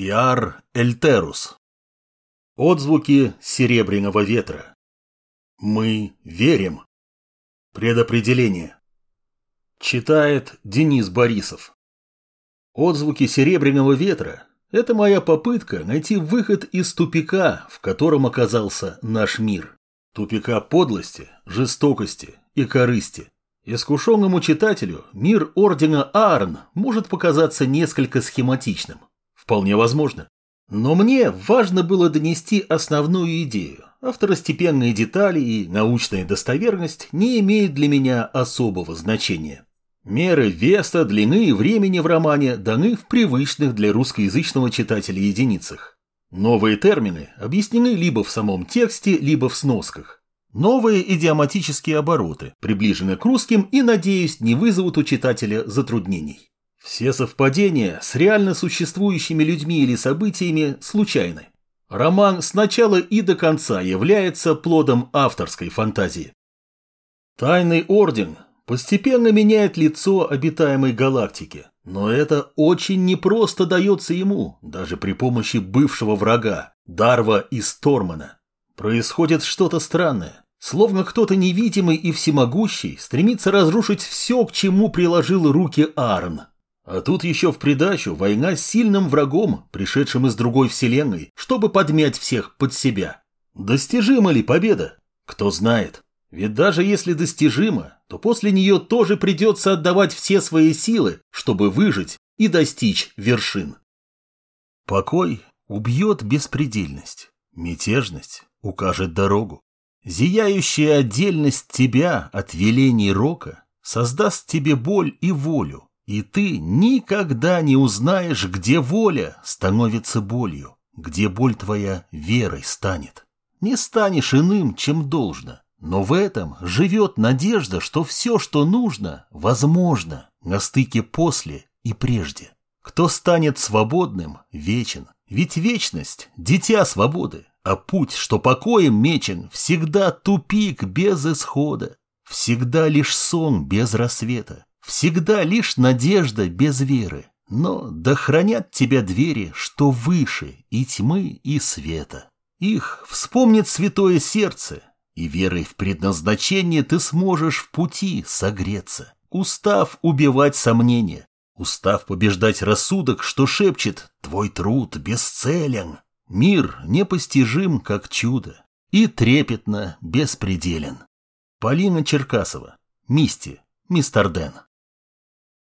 Иар Эльтерус. Отзвуки серебряного ветра. Мы верим. Предопределение. Читает Денис Борисов. Отзвуки серебряного ветра – это моя попытка найти выход из тупика, в котором оказался наш мир. Тупика подлости, жестокости и корысти. Искушенному читателю мир Ордена Аарн может показаться несколько схематичным. Вполне возможно. Но мне важно было донести основную идею, а второстепенные детали и научная достоверность не имеют для меня особого значения. Меры веса, длины и времени в романе даны в привычных для русскоязычного читателя единицах. Новые термины объяснены либо в самом тексте, либо в сносках. Новые идиоматические обороты приближены к русским и, надеюсь, не вызовут у читателя затруднений. Все совпадения с реально существующими людьми или событиями случайны. Роман с начала и до конца является плодом авторской фантазии. Тайный орден постепенно меняет лицо обитаемой галактики, но это очень непросто дается ему, даже при помощи бывшего врага, Дарва и Стормана. Происходит что-то странное, словно кто-то невидимый и всемогущий стремится разрушить все, к чему приложил руки Арн. А тут еще в придачу война с сильным врагом, пришедшим из другой вселенной, чтобы подмять всех под себя. Достижима ли победа? Кто знает. Ведь даже если достижима, то после нее тоже придется отдавать все свои силы, чтобы выжить и достичь вершин. Покой убьет беспредельность, мятежность укажет дорогу. Зияющая отдельность тебя от велений рока создаст тебе боль и волю, и ты никогда не узнаешь, где воля становится болью, где боль твоя верой станет. Не станешь иным, чем должно. Но в этом живет надежда, что все, что нужно, возможно на стыке после и прежде. Кто станет свободным, вечен. Ведь вечность – дитя свободы, а путь, что покоем мечен, всегда тупик без исхода, всегда лишь сон без рассвета. Всегда лишь надежда без веры, но да хранят тебя двери, что выше и тьмы, и света. Их вспомнит святое сердце, и верой в предназначение ты сможешь в пути согреться, устав убивать сомнения, устав побеждать рассудок, что шепчет «твой труд бесцелен». Мир непостижим, как чудо, и трепетно беспределен. Полина Черкасова. Мисти. Мистер Дэн.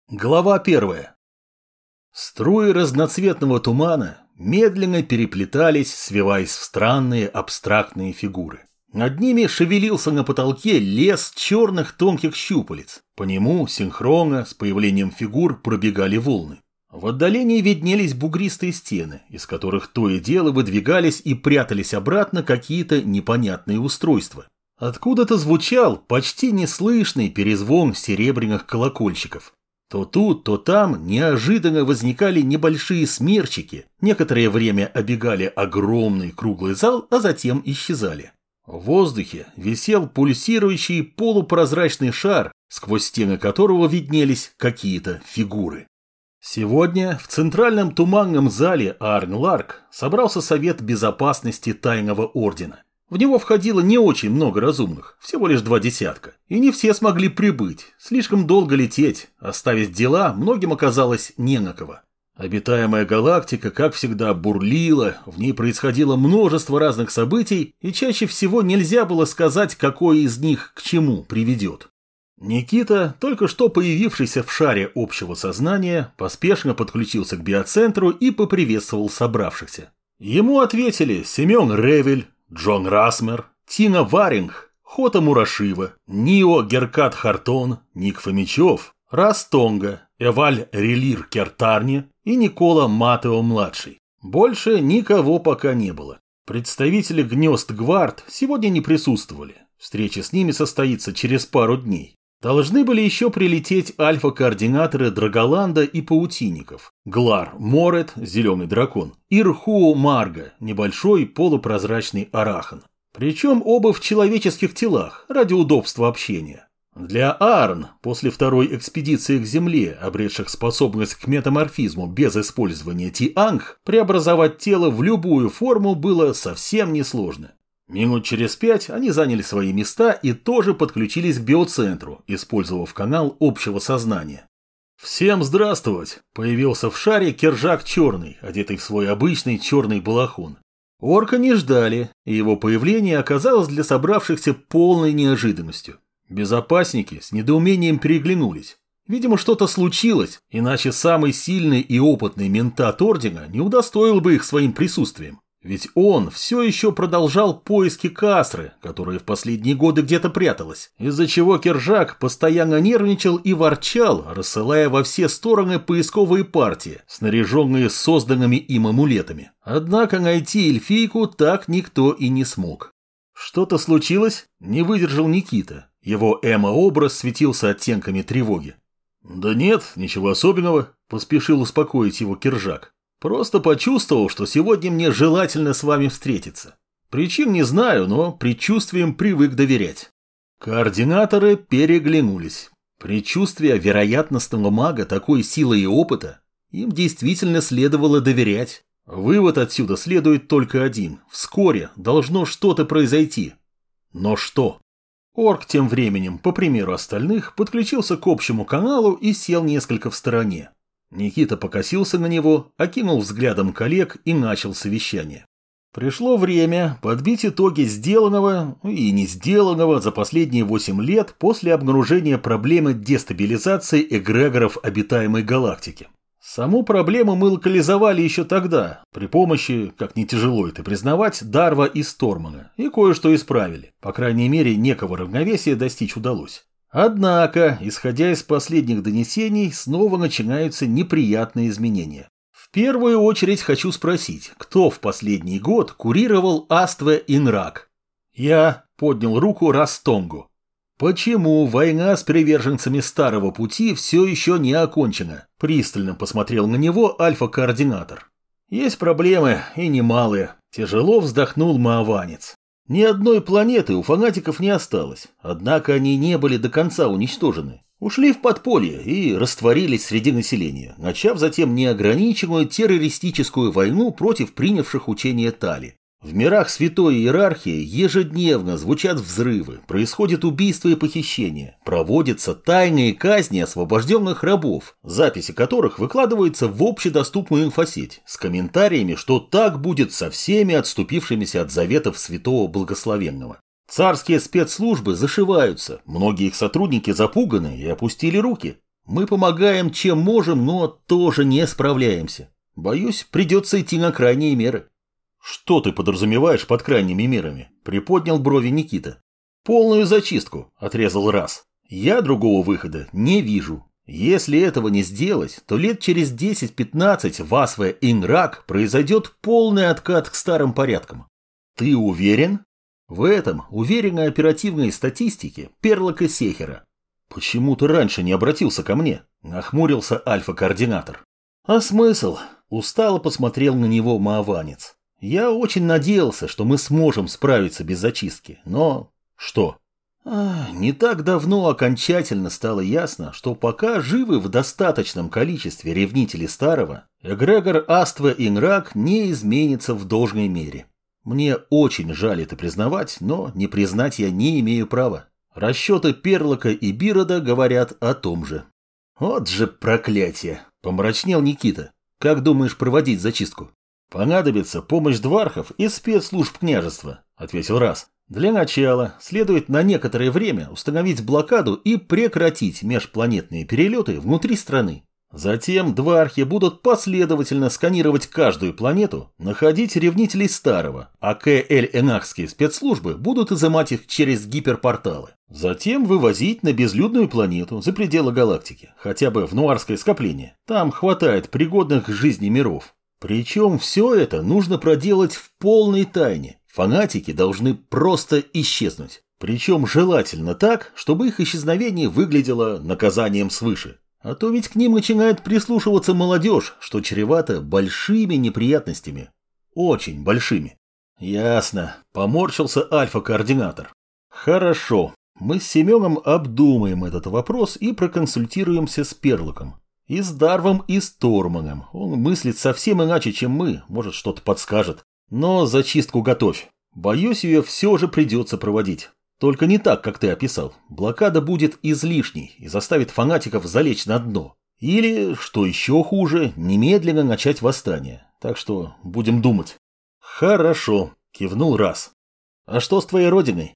Глава первая. Струи разноцветного тумана медленно переплетались, свиваясь в странные абстрактные фигуры. Над ними шевелился на потолке лес черных тонких щупалец. По нему синхронно с появлением фигур пробегали волны. В отдалении виднелись бугристые стены, из которых то и дело выдвигались и прятались обратно какие-то непонятные устройства. Откуда-то звучал почти неслышный перезвон серебряных колокольчиков. То тут, то там неожиданно возникали небольшие смерчики, некоторое время обегали огромный круглый зал, а затем исчезали. В воздухе висел пульсирующий полупрозрачный шар, сквозь стены которого виднелись какие-то фигуры. Сегодня в центральном туманном зале Арн-Ларк собрался Совет Безопасности Тайного Ордена. В него входило не очень много разумных, всего лишь два десятка. И не все смогли прибыть, слишком долго лететь, оставить дела многим оказалось не на кого. Обитаемая галактика, как всегда, бурлила, в ней происходило множество разных событий, и чаще всего нельзя было сказать, какое из них к чему приведет. Никита, только что появившийся в шаре общего сознания, поспешно подключился к биоцентру и поприветствовал собравшихся. Ему ответили Семен Ревель, Джон Расмер, Тина Варинг, Хота Мурашива, Нио Геркат Хартон, Ник Фомичев, Растонга, Эваль Релир Кертарни и Никола Матео-младший. Больше никого пока не было. Представители гнезд Гвард сегодня не присутствовали. Встреча с ними состоится через пару дней. Должны были еще прилететь альфа-координаторы Драголанда и Паутинников, Глар Морет, зеленый дракон, и Рхуо Марга, небольшой полупрозрачный арахан. Причем оба в человеческих телах, ради удобства общения. Для Арн, после второй экспедиции к Земле, обретших способность к метаморфизму без использования Тианг, преобразовать тело в любую форму было совсем несложно. Минут через пять они заняли свои места и тоже подключились к биоцентру, использовав канал общего сознания. «Всем здравствовать!» – появился в шаре кержак черный, одетый в свой обычный черный балахон. Орка не ждали, и его появление оказалось для собравшихся полной неожиданностью. Безопасники с недоумением переглянулись. Видимо, что-то случилось, иначе самый сильный и опытный ментат Ордена не удостоил бы их своим присутствием. Ведь он все еще продолжал поиски Касры, которая в последние годы где-то пряталась, из-за чего Кержак постоянно нервничал и ворчал, рассылая во все стороны поисковые партии, снаряженные созданными им амулетами. Однако найти эльфийку так никто и не смог. Что-то случилось? Не выдержал Никита. Его эмо-образ светился оттенками тревоги. «Да нет, ничего особенного», – поспешил успокоить его Кержак. Просто почувствовал, что сегодня мне желательно с вами встретиться. Причин не знаю, но предчувствием привык доверять. Координаторы переглянулись. Предчувствие вероятностного мага такой силы и опыта им действительно следовало доверять. Вывод отсюда следует только один. Вскоре должно что-то произойти. Но что? Орк тем временем, по примеру остальных, подключился к общему каналу и сел несколько в стороне. Никита покосился на него, окинул взглядом коллег и начал совещание. Пришло время подбить итоги сделанного и не сделанного за последние 8 лет после обнаружения проблемы дестабилизации эгрегоров обитаемой галактики. Саму проблему мы локализовали еще тогда, при помощи, как не тяжело это признавать, Дарва и Стормана, и кое-что исправили. По крайней мере, некого равновесия достичь удалось. Однако, исходя из последних донесений, снова начинаются неприятные изменения. В первую очередь хочу спросить, кто в последний год курировал Астве Инрак? Я поднял руку Растонгу. Почему война с приверженцами Старого Пути все еще не окончена? Пристально посмотрел на него альфа-координатор. Есть проблемы, и немалые. Тяжело вздохнул мааванец. Ни одной планеты у фанатиков не осталось, однако они не были до конца уничтожены. Ушли в подполье и растворились среди населения, начав затем неограниченную террористическую войну против принявших учение Тали. В мирах святой иерархии ежедневно звучат взрывы, происходят убийства и похищения, проводятся тайные казни освобожденных рабов, записи которых выкладываются в общедоступную инфосеть с комментариями, что так будет со всеми отступившимися от заветов святого благословенного. Царские спецслужбы зашиваются, многие их сотрудники запуганы и опустили руки. Мы помогаем чем можем, но тоже не справляемся. Боюсь, придется идти на крайние меры. «Что ты подразумеваешь под крайними мерами?» – приподнял брови Никита. «Полную зачистку», – отрезал раз. «Я другого выхода не вижу. Если этого не сделать, то лет через 10-15 в Асве Инрак произойдет полный откат к старым порядкам. Ты уверен?» В этом уверенной оперативной статистике Перлока Сехера. «Почему ты раньше не обратился ко мне?» – нахмурился альфа-координатор. «А смысл?» – устало посмотрел на него мааванец. Я очень надеялся, что мы сможем справиться без зачистки, но... Что? А, не так давно окончательно стало ясно, что пока живы в достаточном количестве ревнители старого, эгрегор Аства Инрак не изменится в должной мере. Мне очень жаль это признавать, но не признать я не имею права. Расчеты Перлока и Бирода говорят о том же. Вот же проклятие! Помрачнел Никита. Как думаешь проводить зачистку? «Понадобится помощь двархов и спецслужб княжества», — ответил Раз. «Для начала следует на некоторое время установить блокаду и прекратить межпланетные перелеты внутри страны. Затем двархи будут последовательно сканировать каждую планету, находить ревнителей старого, а КЛ-энахские спецслужбы будут изымать их через гиперпорталы. Затем вывозить на безлюдную планету за пределы галактики, хотя бы в нуарское скопление. Там хватает пригодных к жизни миров. Причем все это нужно проделать в полной тайне. Фанатики должны просто исчезнуть. Причем желательно так, чтобы их исчезновение выглядело наказанием свыше. А то ведь к ним начинает прислушиваться молодежь, что чревато большими неприятностями. Очень большими. Ясно. Поморщился альфа-координатор. Хорошо. Мы с Семеном обдумаем этот вопрос и проконсультируемся с Перлоком. И с Дарвом, и с Торманом. Он мыслит совсем иначе, чем мы, может, что-то подскажет. Но зачистку готовь. Боюсь, ее все же придется проводить. Только не так, как ты описал. Блокада будет излишней и заставит фанатиков залечь на дно. Или, что еще хуже, немедленно начать восстание. Так что будем думать. Хорошо, кивнул раз. А что с твоей родиной?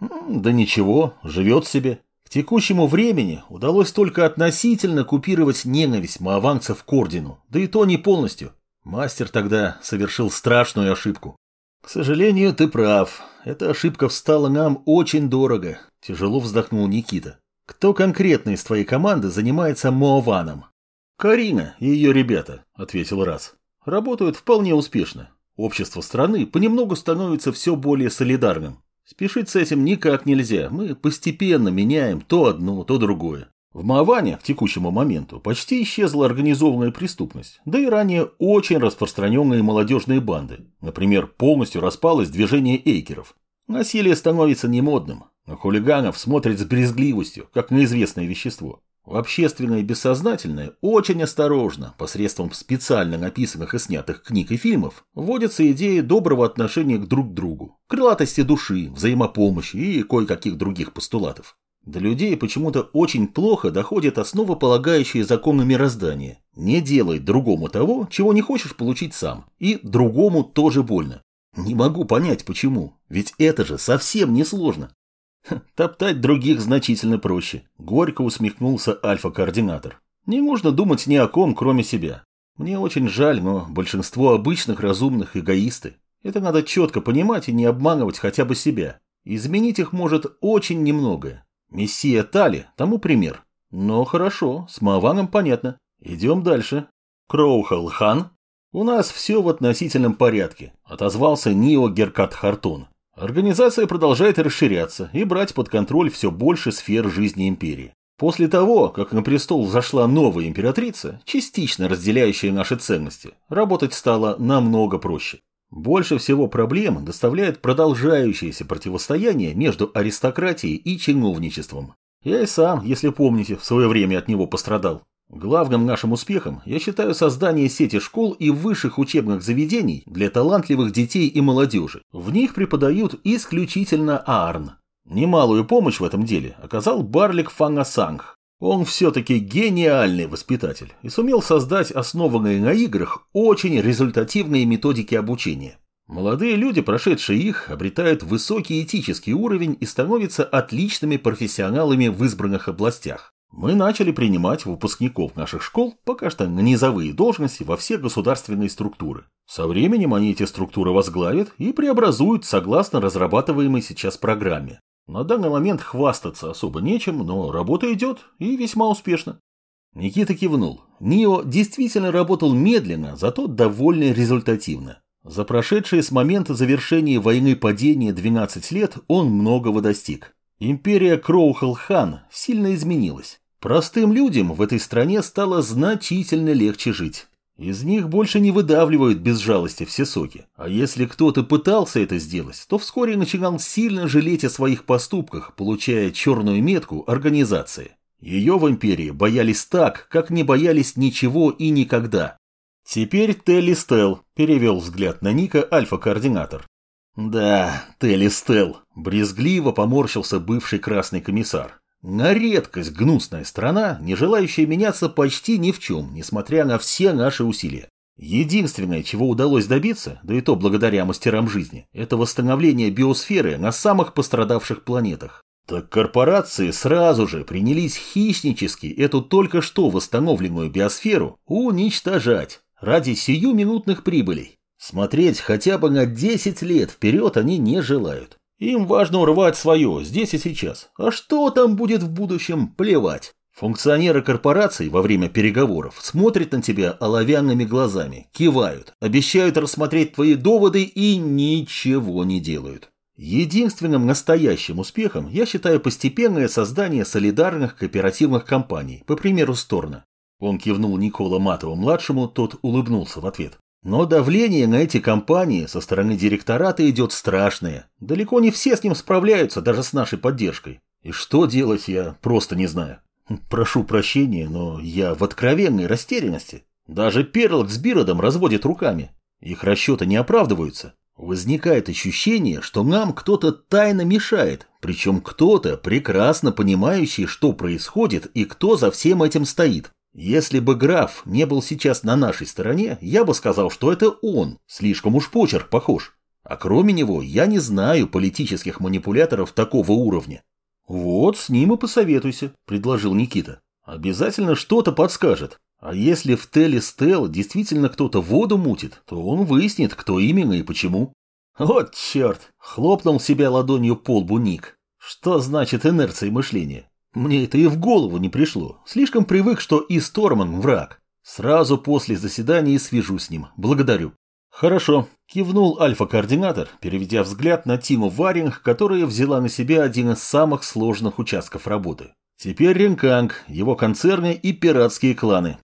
Да ничего, живет себе. К текущему времени удалось только относительно купировать ненависть мааванцев к ордену, да и то не полностью. Мастер тогда совершил страшную ошибку. К сожалению, ты прав. Эта ошибка встала нам очень дорого, тяжело вздохнул Никита. Кто конкретно из твоей команды занимается Моаваном? Карина и ее ребята, ответил Раз. Работают вполне успешно. Общество страны понемногу становится все более солидарным. Спешить с этим никак нельзя. Мы постепенно меняем то одно, то другое. В Мааване к текущему моменту почти исчезла организованная преступность, да и ранее очень распространенные молодежные банды. Например, полностью распалось движение эйкеров. Насилие становится немодным, на хулиганов смотрят с брезгливостью, как на известное вещество. В общественное бессознательное очень осторожно, посредством специально написанных и снятых книг и фильмов, вводятся идеи доброго отношения к друг другу, крылатости души, взаимопомощи и кое-каких других постулатов. До людей почему-то очень плохо доходят основополагающие законы мироздания. Не делай другому того, чего не хочешь получить сам, и другому тоже больно. Не могу понять почему, ведь это же совсем не сложно. Топтать других значительно проще. Горько усмехнулся альфа-координатор. Не нужно думать ни о ком, кроме себя. Мне очень жаль, но большинство обычных разумных эгоисты. Это надо четко понимать и не обманывать хотя бы себя. Изменить их может очень немногое. Мессия Тали тому пример. Но хорошо, с Маваном понятно. Идем дальше. Кроухал Хан. У нас все в относительном порядке, отозвался Нио Геркат Хартун. Организация продолжает расширяться и брать под контроль все больше сфер жизни империи. После того, как на престол зашла новая императрица, частично разделяющая наши ценности, работать стало намного проще. Больше всего проблем доставляет продолжающееся противостояние между аристократией и чиновничеством. Я и сам, если помните, в свое время от него пострадал. Главным нашим успехом я считаю создание сети школ и высших учебных заведений для талантливых детей и молодежи. В них преподают исключительно АРН. Немалую помощь в этом деле оказал Барлик Фангасанг. Он все-таки гениальный воспитатель и сумел создать основанные на играх очень результативные методики обучения. Молодые люди, прошедшие их, обретают высокий этический уровень и становятся отличными профессионалами в избранных областях. Мы начали принимать выпускников наших школ пока что на низовые должности во все государственные структуры. Со временем они эти структуры возглавят и преобразуют согласно разрабатываемой сейчас программе. На данный момент хвастаться особо нечем, но работа идет и весьма успешно. Никита кивнул. Нио действительно работал медленно, зато довольно результативно. За прошедшие с момента завершения войны падения 12 лет он многого достиг. Империя Кроухал-хан сильно изменилась. Простым людям в этой стране стало значительно легче жить. Из них больше не выдавливают без жалости все соки. А если кто-то пытался это сделать, то вскоре начинал сильно жалеть о своих поступках, получая черную метку организации. Ее в империи боялись так, как не боялись ничего и никогда. Теперь Телли Стелл перевел взгляд на Ника альфа-координатор. Да, Телестел, брезгливо поморщился бывший красный комиссар. На редкость гнусная страна, не желающая меняться почти ни в чем, несмотря на все наши усилия. Единственное, чего удалось добиться, да и то благодаря мастерам жизни, это восстановление биосферы на самых пострадавших планетах. Так корпорации сразу же принялись хищнически эту только что восстановленную биосферу уничтожать ради сиюминутных прибылей. Смотреть хотя бы на 10 лет вперед они не желают. Им важно урвать свое здесь и сейчас. А что там будет в будущем, плевать. Функционеры корпораций во время переговоров смотрят на тебя оловянными глазами, кивают, обещают рассмотреть твои доводы и ничего не делают. Единственным настоящим успехом я считаю постепенное создание солидарных кооперативных компаний, по примеру Сторна. Он кивнул Никола Матову-младшему, тот улыбнулся в ответ. Но давление на эти компании со стороны директората идет страшное. Далеко не все с ним справляются, даже с нашей поддержкой. И что делать, я просто не знаю. Прошу прощения, но я в откровенной растерянности. Даже Перлок с Биродом разводят руками. Их расчеты не оправдываются. Возникает ощущение, что нам кто-то тайно мешает, причем кто-то, прекрасно понимающий, что происходит и кто за всем этим стоит. Если бы граф не был сейчас на нашей стороне, я бы сказал, что это он, слишком уж почерк похож. А кроме него, я не знаю политических манипуляторов такого уровня. Вот с ним и посоветуйся, предложил Никита. Обязательно что-то подскажет. А если в Теле Стел действительно кто-то воду мутит, то он выяснит, кто именно и почему. Вот черт! Хлопнул себя ладонью по лбу Ник. Что значит инерция мышления? Мне это и в голову не пришло. Слишком привык, что и Сторман враг. Сразу после заседания свяжу с ним. Благодарю. Хорошо. Кивнул альфа-координатор, переведя взгляд на Тиму Варинг, которая взяла на себя один из самых сложных участков работы. Теперь Ренканг, его концерны и пиратские кланы.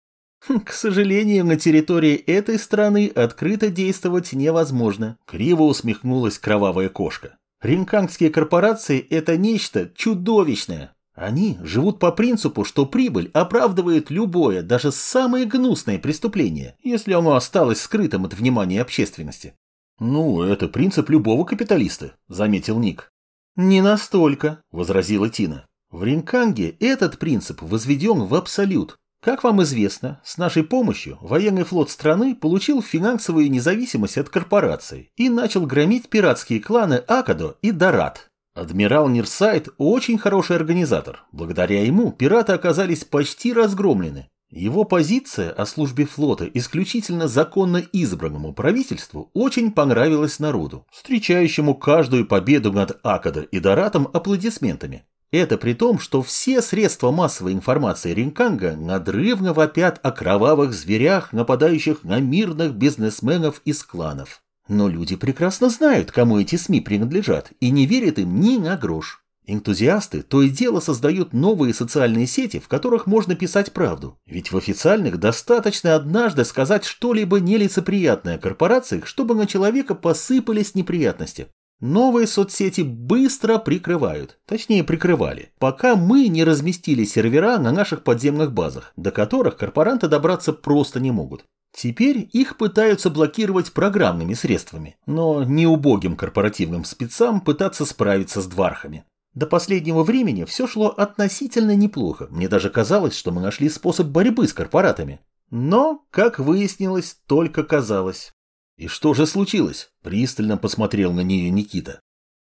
Хм, к сожалению, на территории этой страны открыто действовать невозможно. Криво усмехнулась кровавая кошка. Ринкангские корпорации – это нечто чудовищное. Они живут по принципу, что прибыль оправдывает любое, даже самое гнусное преступление, если оно осталось скрытым от внимания общественности. «Ну, это принцип любого капиталиста», – заметил Ник. «Не настолько», – возразила Тина. «В Ринканге этот принцип возведен в абсолют. Как вам известно, с нашей помощью военный флот страны получил финансовую независимость от корпораций и начал громить пиратские кланы Акадо и Дарат. Адмирал Нирсайд очень хороший организатор. Благодаря ему пираты оказались почти разгромлены. Его позиция о службе флота исключительно законно избранному правительству очень понравилась народу, встречающему каждую победу над Акадо и Доратом аплодисментами. Это при том, что все средства массовой информации Ринканга надрывно вопят о кровавых зверях, нападающих на мирных бизнесменов из кланов. Но люди прекрасно знают, кому эти СМИ принадлежат, и не верят им ни на грош. Энтузиасты то и дело создают новые социальные сети, в которых можно писать правду. Ведь в официальных достаточно однажды сказать что-либо нелицеприятное о корпорациях, чтобы на человека посыпались неприятности. Новые соцсети быстро прикрывают, точнее прикрывали, пока мы не разместили сервера на наших подземных базах, до которых корпоранты добраться просто не могут. Теперь их пытаются блокировать программными средствами, но не убогим корпоративным спецам пытаться справиться с двархами. До последнего времени все шло относительно неплохо, мне даже казалось, что мы нашли способ борьбы с корпоратами. Но, как выяснилось, только казалось. «И что же случилось?» – пристально посмотрел на нее Никита.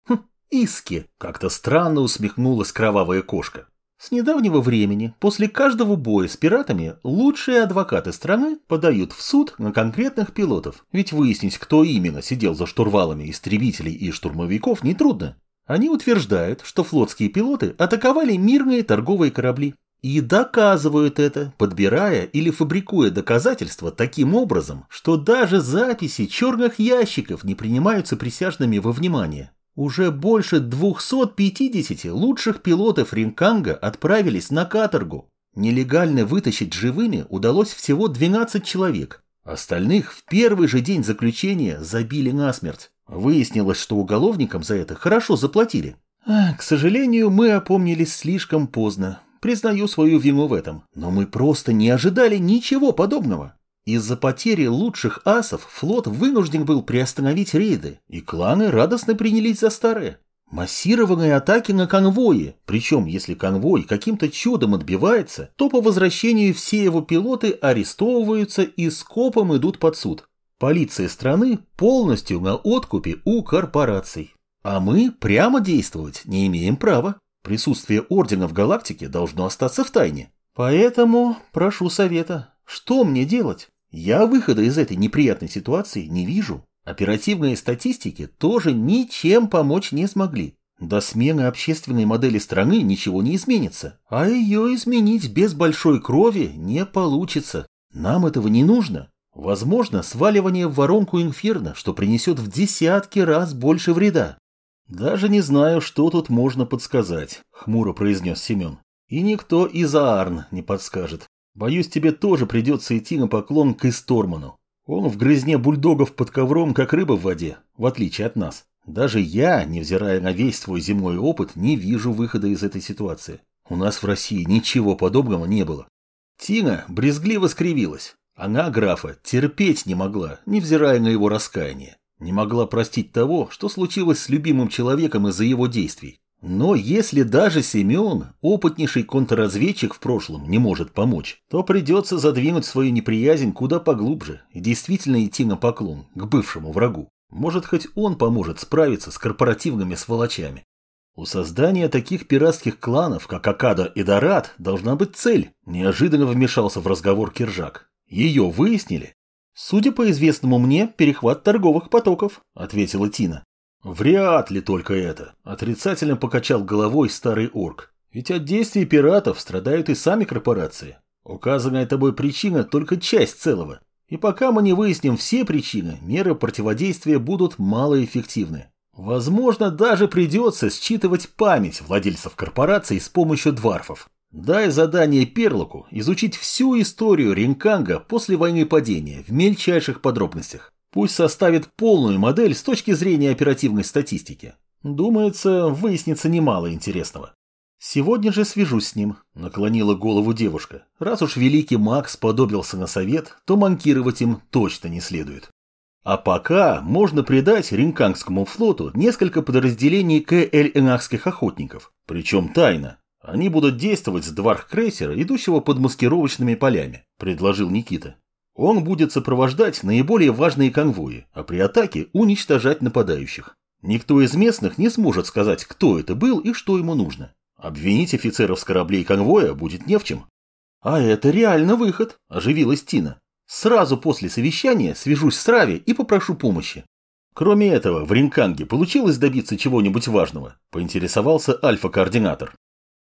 «Хм, иски!» – как-то странно усмехнулась кровавая кошка. С недавнего времени, после каждого боя с пиратами, лучшие адвокаты страны подают в суд на конкретных пилотов. Ведь выяснить, кто именно сидел за штурвалами истребителей и штурмовиков, нетрудно. Они утверждают, что флотские пилоты атаковали мирные торговые корабли. И доказывают это, подбирая или фабрикуя доказательства таким образом, что даже записи черных ящиков не принимаются присяжными во внимание. Уже больше 250 лучших пилотов Ринканга отправились на каторгу. Нелегально вытащить живыми удалось всего 12 человек. Остальных в первый же день заключения забили насмерть. Выяснилось, что уголовникам за это хорошо заплатили. к сожалению, мы опомнились слишком поздно. Признаю свою вину в этом, но мы просто не ожидали ничего подобного. Из-за потери лучших асов флот вынужден был приостановить рейды, и кланы радостно принялись за старые. Массированные атаки на конвои, причем если конвой каким-то чудом отбивается, то по возвращению все его пилоты арестовываются и скопом идут под суд. Полиция страны полностью на откупе у корпораций. А мы прямо действовать не имеем права. Присутствие Ордена в галактике должно остаться в тайне. Поэтому прошу совета. Что мне делать? Я выхода из этой неприятной ситуации не вижу. Оперативные статистики тоже ничем помочь не смогли. До смены общественной модели страны ничего не изменится, а ее изменить без большой крови не получится. Нам этого не нужно. Возможно, сваливание в воронку инферно, что принесет в десятки раз больше вреда. «Даже не знаю, что тут можно подсказать», — хмуро произнес Семен. «И никто из Аарн не подскажет. Боюсь, тебе тоже придется идти на поклон к Исторману. Он в грызне бульдогов под ковром, как рыба в воде, в отличие от нас. Даже я, невзирая на весь свой земной опыт, не вижу выхода из этой ситуации. У нас в России ничего подобного не было. Тина брезгливо скривилась. Она графа терпеть не могла, невзирая на его раскаяние. Не могла простить того, что случилось с любимым человеком из-за его действий. Но если даже Семен, опытнейший контрразведчик в прошлом, не может помочь, то придется задвинуть свою неприязнь куда поглубже и действительно идти на поклон к бывшему врагу. Может, хоть он поможет справиться с корпоративными сволочами. У создания таких пиратских кланов, как Акада и Дорат, должна быть цель. Неожиданно вмешался в разговор Киржак. Ее выяснили? Судя по известному мне, перехват торговых потоков, ответила Тина. Вряд ли только это, отрицательно покачал головой старый орк. Ведь от действий пиратов страдают и сами корпорации. Указанная тобой причина только часть целого. И пока мы не выясним все причины, меры противодействия будут малоэффективны. Возможно, даже придется считывать память владельцев корпораций с помощью дварфов. Дай задание Перлоку изучить всю историю Ринканга после войны падения в мельчайших подробностях. Пусть составит полную модель с точки зрения оперативной статистики. Думается, выяснится немало интересного. Сегодня же свяжусь с ним, наклонила голову девушка. Раз уж великий маг сподобился на совет, то манкировать им точно не следует. А пока можно придать Ринкангскому флоту несколько подразделений КЛ-энахских охотников, причем тайно. Они будут действовать с дварх-крейсера, идущего под маскировочными полями, предложил Никита. Он будет сопровождать наиболее важные конвои, а при атаке уничтожать нападающих. Никто из местных не сможет сказать, кто это был и что ему нужно. Обвинить офицеров с кораблей конвоя будет не в чем. А это реально выход, оживилась Тина. Сразу после совещания свяжусь с Рави и попрошу помощи. Кроме этого, в Ринканге получилось добиться чего-нибудь важного, поинтересовался альфа-координатор.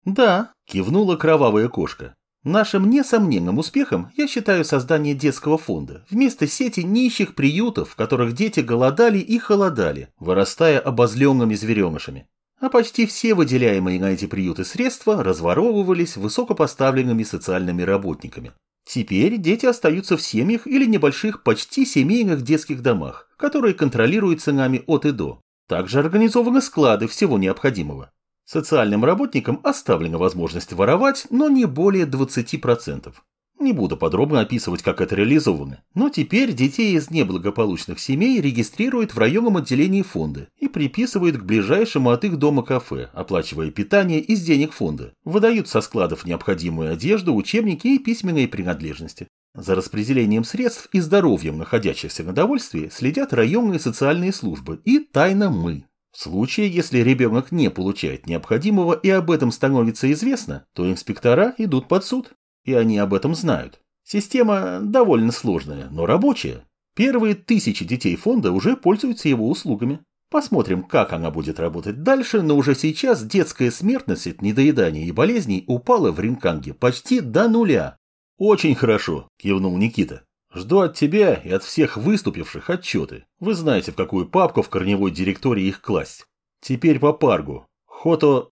Да, кивнула кровавая кошка. Нашим несомненным успехом я считаю создание детского фонда вместо сети нищих приютов, в которых дети голодали и холодали, вырастая обозленными зверенышами. А почти все выделяемые на эти приюты средства разворовывались высокопоставленными социальными работниками. Теперь дети остаются в семьях или небольших почти семейных детских домах, которые контролируются нами от и до. Также организованы склады всего необходимого. Социальным работникам оставлена возможность воровать, но не более 20%. Не буду подробно описывать, как это реализовано, но теперь детей из неблагополучных семей регистрируют в районном отделении фонда и приписывают к ближайшему от их дома кафе, оплачивая питание из денег фонда. Выдают со складов необходимую одежду, учебники и письменные принадлежности. За распределением средств и здоровьем находящихся на довольствии следят районные социальные службы и тайно мы. В случае, если ребенок не получает необходимого и об этом становится известно, то инспектора идут под суд, и они об этом знают. Система довольно сложная, но рабочая. Первые тысячи детей фонда уже пользуются его услугами. Посмотрим, как она будет работать дальше, но уже сейчас детская смертность от недоедания и болезней упала в Ринканге почти до нуля. «Очень хорошо», – кивнул Никита. Жду от тебя и от всех выступивших отчеты. Вы знаете, в какую папку в корневой директории их класть. Теперь по паргу. Хото...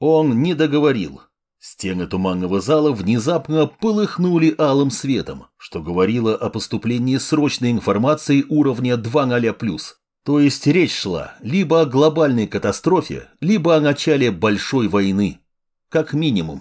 Он не договорил. Стены туманного зала внезапно полыхнули алым светом, что говорило о поступлении срочной информации уровня 2.0+. То есть речь шла либо о глобальной катастрофе, либо о начале большой войны. Как минимум.